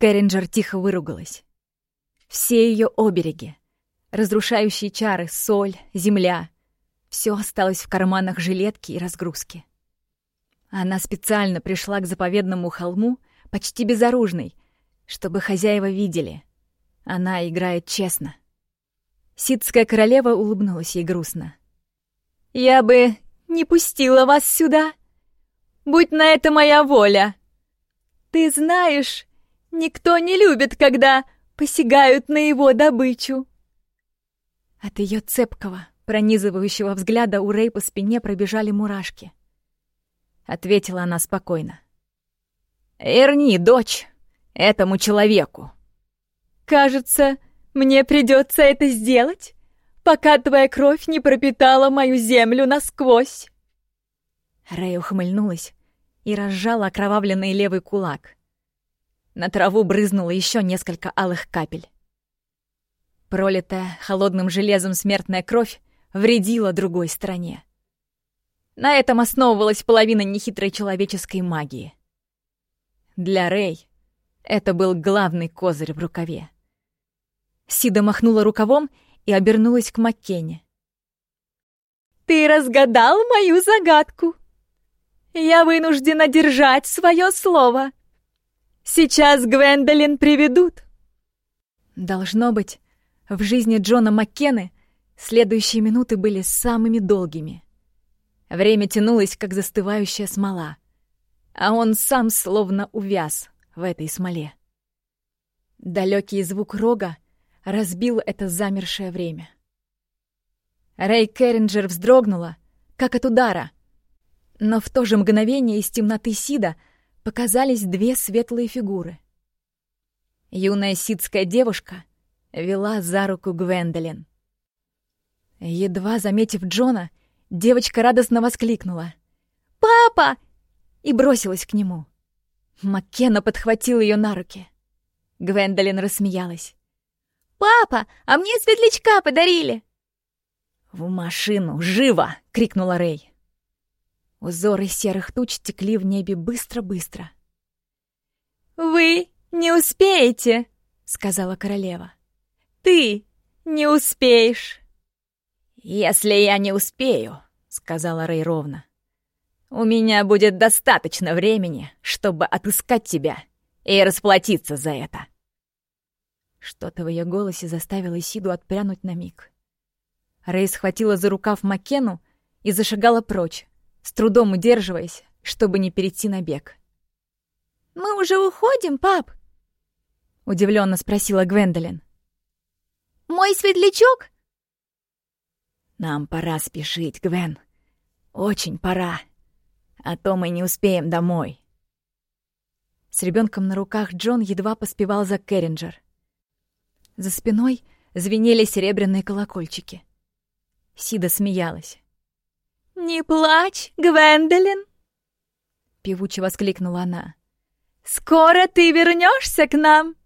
Кэрринджер тихо выругалась. Все ее обереги, разрушающие чары, соль, земля — все осталось в карманах жилетки и разгрузки. Она специально пришла к заповедному холму, почти безоружной, чтобы хозяева видели. Она играет честно. Сидская королева улыбнулась ей грустно. «Я бы не пустила вас сюда, будь на это моя воля. Ты знаешь, никто не любит, когда посягают на его добычу». От ее цепкого, пронизывающего взгляда у Рэй по спине пробежали мурашки. Ответила она спокойно. «Верни, дочь, этому человеку». «Кажется, мне придется это сделать, пока твоя кровь не пропитала мою землю насквозь». Рэй ухмыльнулась и разжала окровавленный левый кулак. На траву брызнуло еще несколько алых капель. Пролитая холодным железом смертная кровь вредила другой стране. На этом основывалась половина нехитрой человеческой магии. Для Рэй это был главный козырь в рукаве. Сида махнула рукавом и обернулась к Маккене. «Ты разгадал мою загадку. Я вынуждена держать свое слово. Сейчас Гвендолин приведут». Должно быть, в жизни Джона Маккены следующие минуты были самыми долгими. Время тянулось, как застывающая смола, а он сам словно увяз в этой смоле. Далекий звук рога разбил это замершее время. Рэй Керринджер вздрогнула, как от удара, но в то же мгновение из темноты Сида показались две светлые фигуры. Юная сидская девушка вела за руку Гвендолин. Едва заметив Джона, девочка радостно воскликнула. «Папа!» и бросилась к нему. Маккена подхватил ее на руки. Гвендолин рассмеялась. «Папа, а мне светлячка подарили!» «В машину! Живо!» — крикнула Рэй. Узоры серых туч текли в небе быстро-быстро. «Вы не успеете!» — сказала королева. Ты не успеешь!» «Если я не успею», — сказала Рэй ровно, «у меня будет достаточно времени, чтобы отыскать тебя и расплатиться за это». Что-то в ее голосе заставило Сиду отпрянуть на миг. Рэй схватила за рукав Маккену и зашагала прочь, с трудом удерживаясь, чтобы не перейти на бег. «Мы уже уходим, пап?» — удивленно спросила Гвендолин. Мой светлячок?» «Нам пора спешить, Гвен. Очень пора. А то мы не успеем домой». С ребенком на руках Джон едва поспевал за Керринджер. За спиной звенели серебряные колокольчики. Сида смеялась. «Не плачь, Гвендолин!» Певуче воскликнула она. «Скоро ты вернешься к нам!»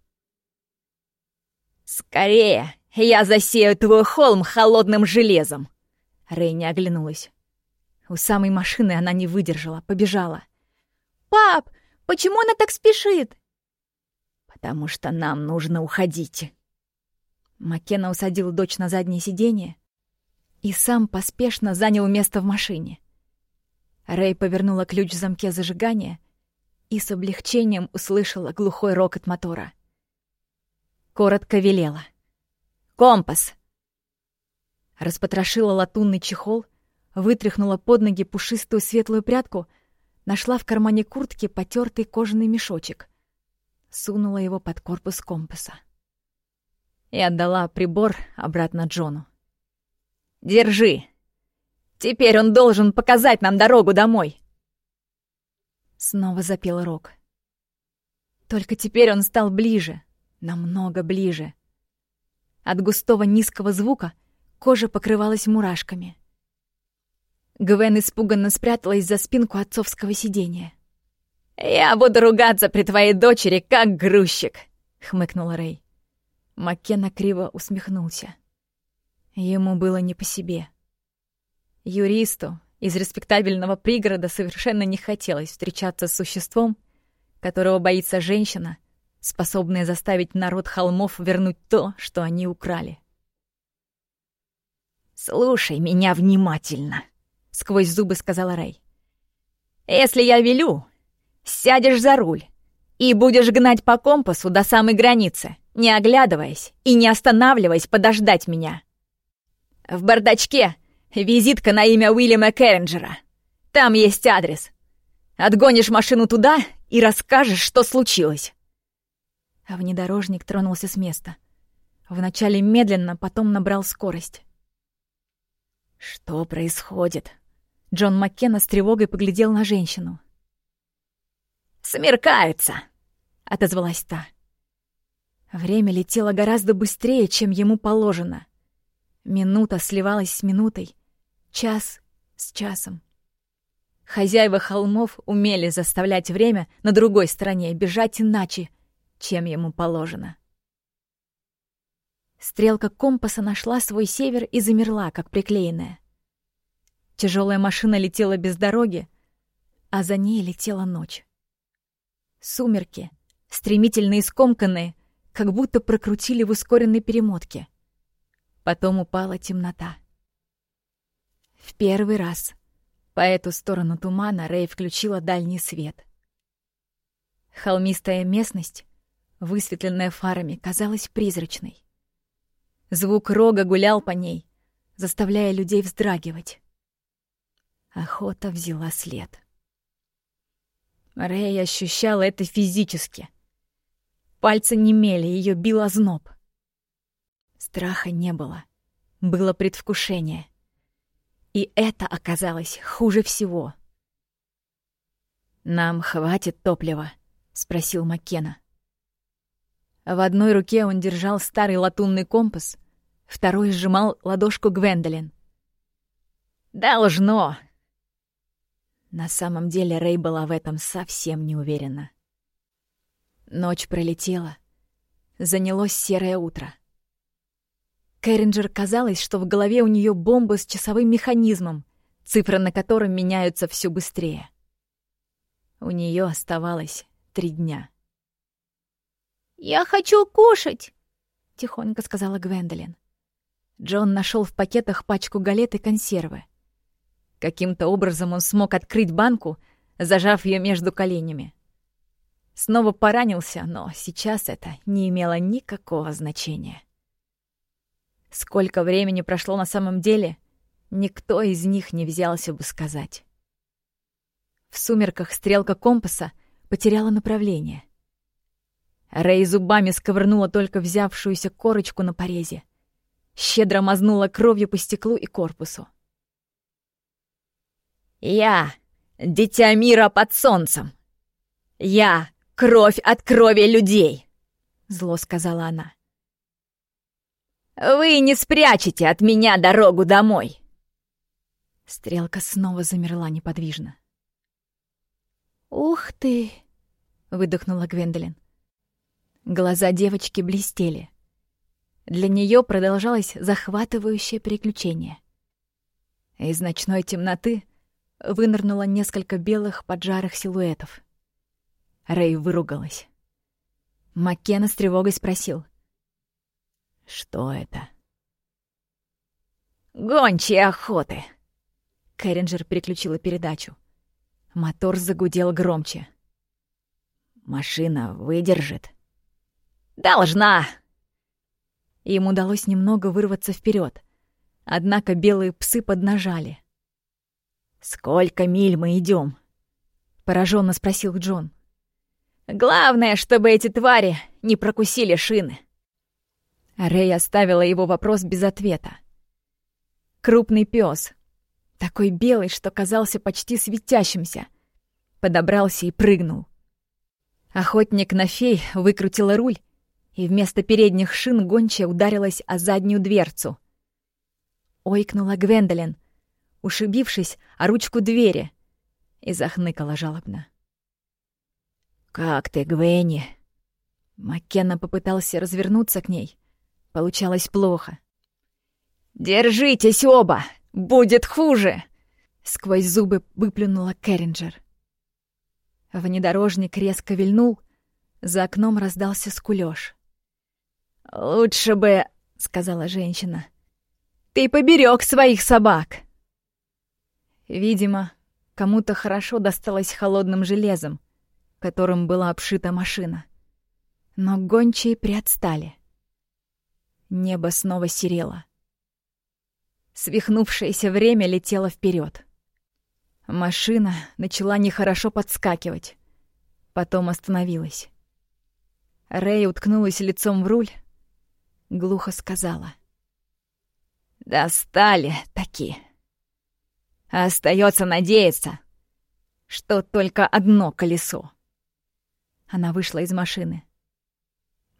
«Скорее!» «Я засею твой холм холодным железом!» Рэй оглянулась. У самой машины она не выдержала, побежала. «Пап, почему она так спешит?» «Потому что нам нужно уходить». Маккена усадил дочь на заднее сиденье и сам поспешно занял место в машине. Рэй повернула ключ в замке зажигания и с облегчением услышала глухой рокот мотора. Коротко велела — Компас!» Распотрошила латунный чехол, вытряхнула под ноги пушистую светлую прядку, нашла в кармане куртки потертый кожаный мешочек, сунула его под корпус компаса и отдала прибор обратно Джону. «Держи! Теперь он должен показать нам дорогу домой!» Снова запел Рок. Только теперь он стал ближе, намного ближе — от густого низкого звука кожа покрывалась мурашками. Гвен испуганно спряталась за спинку отцовского сидения. «Я буду ругаться при твоей дочери, как грузчик!» — хмыкнула Рэй. Маккена криво усмехнулся. Ему было не по себе. Юристу из респектабельного пригорода совершенно не хотелось встречаться с существом, которого боится женщина способные заставить народ холмов вернуть то, что они украли. «Слушай меня внимательно», — сквозь зубы сказала Рэй. «Если я велю, сядешь за руль и будешь гнать по компасу до самой границы, не оглядываясь и не останавливаясь подождать меня. В бардачке визитка на имя Уильяма Керринджера. Там есть адрес. Отгонишь машину туда и расскажешь, что случилось. А внедорожник тронулся с места. Вначале медленно, потом набрал скорость. «Что происходит?» Джон Маккена с тревогой поглядел на женщину. «Смеркается!» — отозвалась та. Время летело гораздо быстрее, чем ему положено. Минута сливалась с минутой, час с часом. Хозяева холмов умели заставлять время на другой стороне бежать иначе, чем ему положено. Стрелка компаса нашла свой север и замерла, как приклеенная. Тяжелая машина летела без дороги, а за ней летела ночь. Сумерки, стремительно скомканные, как будто прокрутили в ускоренной перемотке. Потом упала темнота. В первый раз по эту сторону тумана Рэй включила дальний свет. Холмистая местность, высветленная фарами, казалась призрачной. Звук рога гулял по ней, заставляя людей вздрагивать. Охота взяла след. Рэй ощущала это физически. Пальцы немели, ее бил озноб. Страха не было. Было предвкушение. И это оказалось хуже всего. «Нам хватит топлива?» — спросил Маккена. В одной руке он держал старый латунный компас, второй сжимал ладошку Гвендолин. «Должно!» На самом деле Рэй была в этом совсем не уверена. Ночь пролетела. Занялось серое утро. Кэрринджер казалось, что в голове у нее бомба с часовым механизмом, цифры на котором меняются все быстрее. У нее оставалось три дня. «Я хочу кушать!» — тихонько сказала Гвендолин. Джон нашел в пакетах пачку галет и консервы. Каким-то образом он смог открыть банку, зажав ее между коленями. Снова поранился, но сейчас это не имело никакого значения. Сколько времени прошло на самом деле, никто из них не взялся бы сказать. В сумерках стрелка компаса потеряла направление. Рэй зубами сковырнула только взявшуюся корочку на порезе. Щедро мазнула кровью по стеклу и корпусу. «Я — дитя мира под солнцем! Я — кровь от крови людей!» — зло сказала она. Вы не спрячете от меня дорогу домой!» Стрелка снова замерла неподвижно. «Ух ты!» — выдохнула Гвендолин. Глаза девочки блестели. Для нее продолжалось захватывающее приключение. Из ночной темноты вынырнуло несколько белых поджарых силуэтов. Рэй выругалась. Маккена с тревогой спросил. Что это? Гончие охоты. Кэрринджер переключила передачу. Мотор загудел громче. Машина выдержит. Должна. Им удалось немного вырваться вперед, однако белые псы поднажали. Сколько миль мы идем? пораженно спросил Джон. Главное, чтобы эти твари не прокусили шины. Рэй оставила его вопрос без ответа. Крупный пес, такой белый, что казался почти светящимся, подобрался и прыгнул. Охотник на фей выкрутила руль, и вместо передних шин гончая ударилась о заднюю дверцу. Ойкнула Гвендолин, ушибившись о ручку двери, и захныкала жалобно. «Как ты, Гвенни?» Маккенна попытался развернуться к ней, Получалось плохо. «Держитесь оба! Будет хуже!» Сквозь зубы выплюнула Керринджер. Внедорожник резко вильнул, За окном раздался скулёж. «Лучше бы», — сказала женщина, — «ты поберег своих собак». Видимо, кому-то хорошо досталось холодным железом, которым была обшита машина. Но гончие приотстали. Небо снова серело. Свихнувшееся время летело вперед. Машина начала нехорошо подскакивать. Потом остановилась. Рэй уткнулась лицом в руль, глухо сказала. «Достали таки. Остается надеяться, что только одно колесо». Она вышла из машины.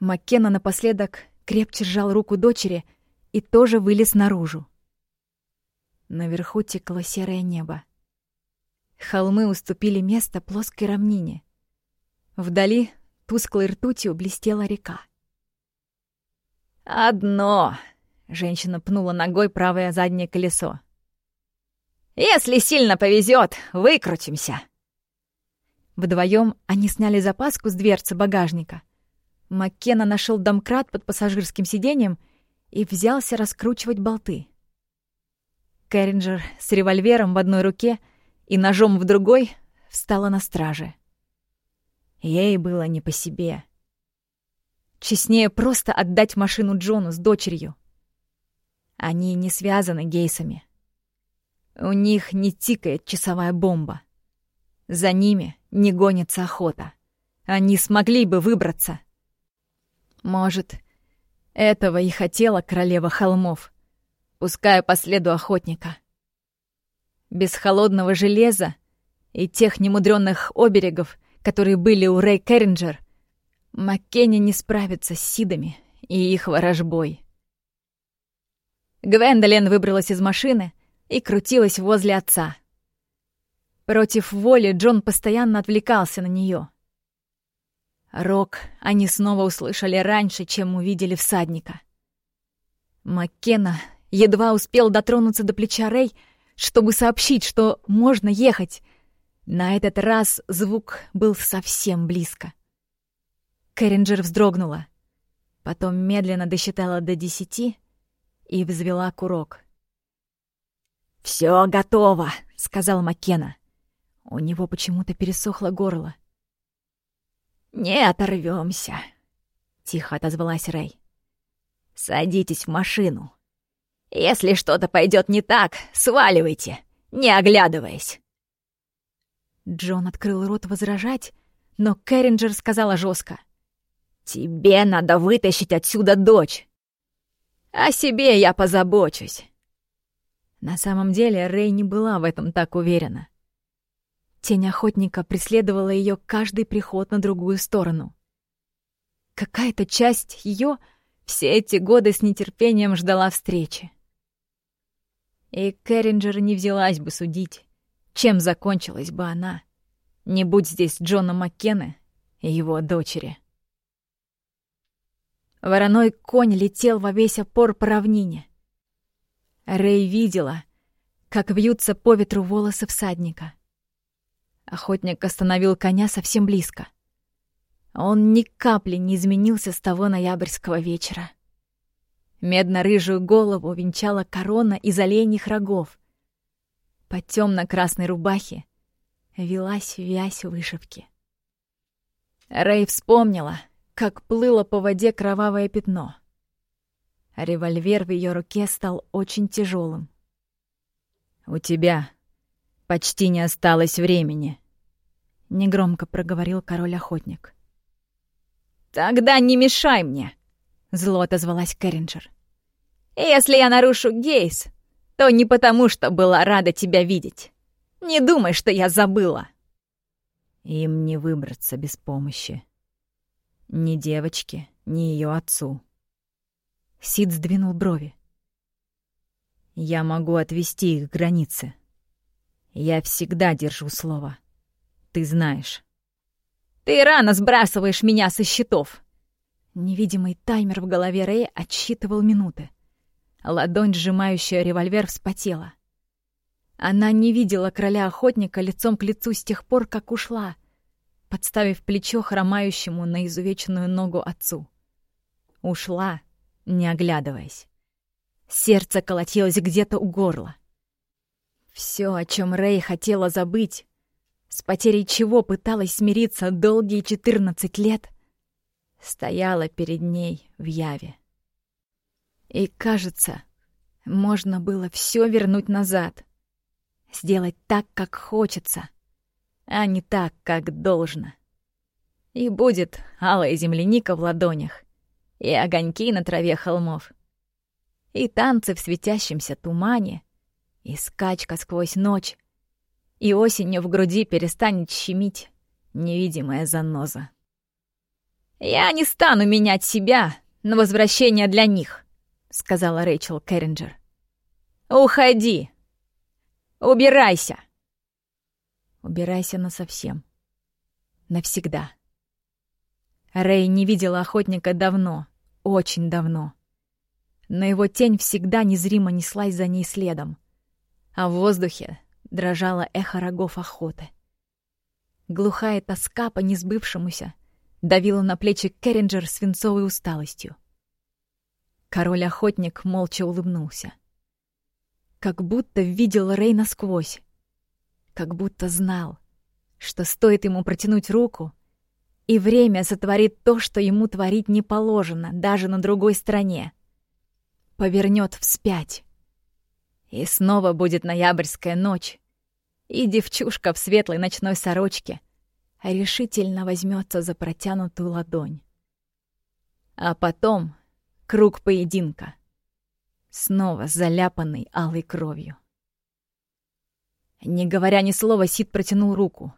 Маккена напоследок крепче сжал руку дочери и тоже вылез наружу. Наверху текло серое небо. Холмы уступили место плоской равнине. Вдали тусклой ртутью блестела река. «Одно!» — женщина пнула ногой правое заднее колесо. «Если сильно повезет, выкрутимся!» Вдвоем они сняли запаску с дверцы багажника. Маккена нашел домкрат под пассажирским сиденьем и взялся раскручивать болты. Кэрринджер с револьвером в одной руке и ножом в другой встала на страже. Ей было не по себе. Честнее просто отдать машину Джону с дочерью. Они не связаны гейсами. У них не тикает часовая бомба. За ними не гонится охота. Они смогли бы выбраться. Может, этого и хотела королева холмов, пуская по следу охотника. Без холодного железа и тех немудрённых оберегов которые были у Рэй Керринджер, Маккенни не справится с Сидами и их ворожбой. Гвендолин выбралась из машины и крутилась возле отца. Против воли Джон постоянно отвлекался на нее. Рок они снова услышали раньше, чем увидели всадника. Маккена едва успел дотронуться до плеча Рэй, чтобы сообщить, что можно ехать, на этот раз звук был совсем близко. Кэрринджер вздрогнула. Потом медленно досчитала до десяти и взвела курок. «Всё готово», — сказал Маккена. У него почему-то пересохло горло. «Не оторвёмся», — тихо отозвалась Рэй. «Садитесь в машину. Если что-то пойдёт не так, сваливайте, не оглядываясь». Джон открыл рот возражать, но Кэрринджер сказала жестко. «Тебе надо вытащить отсюда дочь. О себе я позабочусь». На самом деле Рэй не была в этом так уверена. Тень охотника преследовала ее каждый приход на другую сторону. Какая-то часть ее все эти годы с нетерпением ждала встречи. И Кэрринджер не взялась бы судить, чем закончилась бы она? Не будь здесь Джона Маккена и его дочери. Вороной конь летел во весь опор по равнине. Рэй видела, как вьются по ветру волосы всадника. Охотник остановил коня совсем близко. Он ни капли не изменился с того ноябрьского вечера. Медно-рыжую голову венчала корона из оленьих рогов, по темно-красной рубахе велась вязь вышивки. Рэй вспомнила, как плыло по воде кровавое пятно. Револьвер в ее руке стал очень тяжелым. «У тебя почти не осталось времени», — негромко проговорил король-охотник. «Тогда не мешай мне», — зло отозвалась Кэрринджер. «Если я нарушу гейс, то не потому, что была рада тебя видеть. Не думай, что я забыла. Им не выбраться без помощи. Ни девочке, ни ее отцу. Сид сдвинул брови. Я могу отвести их к границе. Я всегда держу слово. Ты знаешь. Ты рано сбрасываешь меня со счетов. Невидимый таймер в голове Рэя отсчитывал минуты. Ладонь, сжимающая револьвер, вспотела. Она не видела короля-охотника лицом к лицу с тех пор, как ушла. подставив плечо хромающему на изувеченную ногу отцу. Ушла, не оглядываясь. Сердце колотилось где-то у горла. Все, о чем Рэй хотела забыть, с потерей чего пыталась смириться долгие четырнадцать лет, стояла перед ней в яве. И, кажется, можно было все вернуть назад, сделать так, как хочется, а не так, как должно. И будет алая земляника в ладонях, и огоньки на траве холмов, и танцы в светящемся тумане, и скачка сквозь ночь, и осенью в груди перестанет щемить невидимая заноза. «Я не стану менять себя на возвращение для них», — сказала Рэйчел Керринджер. «Уходи! Убирайся!» «Убирайся насовсем. Навсегда». Рэй не видела охотника давно, очень давно. Но его тень всегда незримо неслась за ней следом. А в воздухе дрожало эхо рогов охоты. Глухая тоска по несбывшемуся давила на плечи Керринджер свинцовой усталостью. Король-охотник молча улыбнулся. Как будто видел Рей насквозь. Как будто знал, что стоит ему протянуть руку — и время сотворит то, что ему творить не положено, даже на другой стороне. Повернет вспять. И снова будет ноябрьская ночь, и девчушка в светлой ночной сорочке решительно возьмется за протянутую ладонь. А потом круг поединка, снова заляпанный алой кровью. Не говоря ни слова, Сид протянул руку.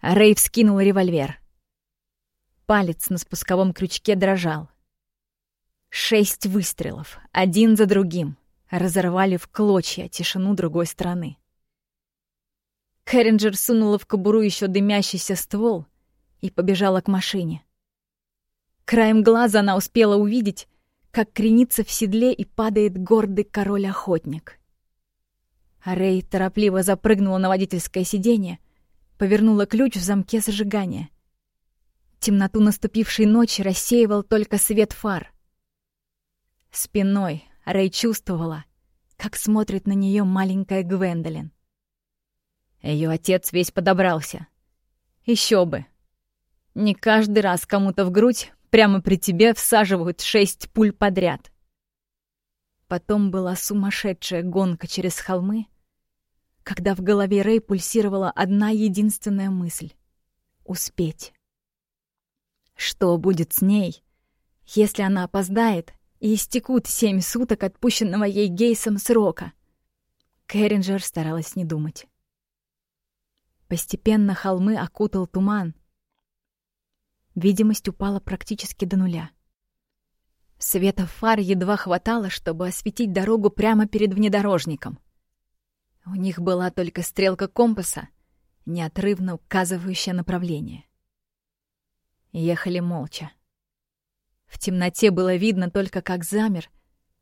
Рэй вскинул револьвер. Палец на спусковом крючке дрожал. Шесть выстрелов, один за другим, разорвали в клочья тишину другой стороны. Кэрринджер сунула в кобуру еще дымящийся ствол и побежала к машине. Краем глаза она успела увидеть, как кренится в седле и падает гордый король-охотник. Рэй торопливо запрыгнула на водительское сиденье, повернула ключ в замке зажигания — Темноту наступившей ночи рассеивал только свет фар. Спиной Рэй чувствовала, как смотрит на нее маленькая Гвендолин. Ее отец весь подобрался. Еще бы. Не каждый раз кому-то в грудь прямо при тебе всаживают шесть пуль подряд. Потом была сумасшедшая гонка через холмы, когда в голове Рэй пульсировала одна единственная мысль — успеть. Что будет с ней, если она опоздает и истекут семь суток отпущенного ей Гейсом срока? Кэрринджер старалась не думать. Постепенно холмы окутал туман. Видимость упала практически до нуля. Света фар едва хватало, чтобы осветить дорогу прямо перед внедорожником. У них была только стрелка компаса, неотрывно указывающая направление. Ехали молча. В темноте было видно только, как замер,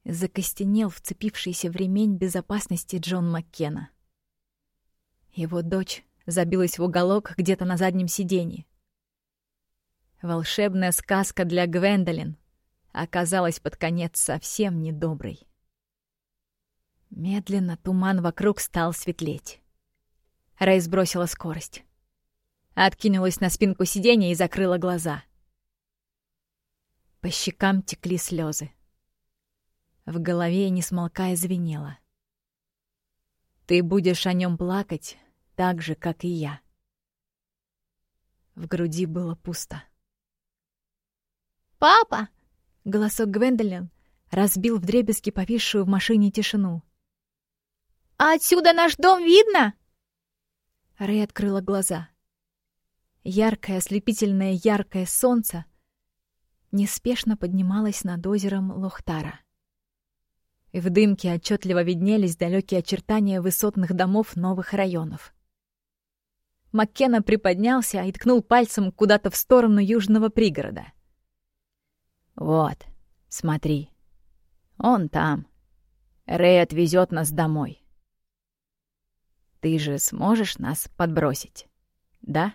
закостенел вцепившийся в ремень безопасности Джон Маккена. Его дочь забилась в уголок где-то на заднем сиденье. Волшебная сказка для Гвендолин оказалась под конец совсем недоброй. Медленно туман вокруг стал светлеть. Рэй сбросила скорость. Откинулась на спинку сиденья и закрыла глаза. По щекам текли слезы. В голове, не смолкая, звенело. «Ты будешь о нем плакать так же, как и я». В груди было пусто. «Папа!» — голосок Гвендолин разбил вдребезги повисшую в машине тишину. «А отсюда наш дом видно?» Рэй открыла глаза. Яркое, ослепительное яркое солнце неспешно поднималось над озером Лохтара. В дымке отчетливо виднелись далекие очертания высотных домов новых районов. Маккена приподнялся и ткнул пальцем куда-то в сторону южного пригорода. «Вот, смотри. Он там. Рэй отвезет нас домой. Ты же сможешь нас подбросить, да?»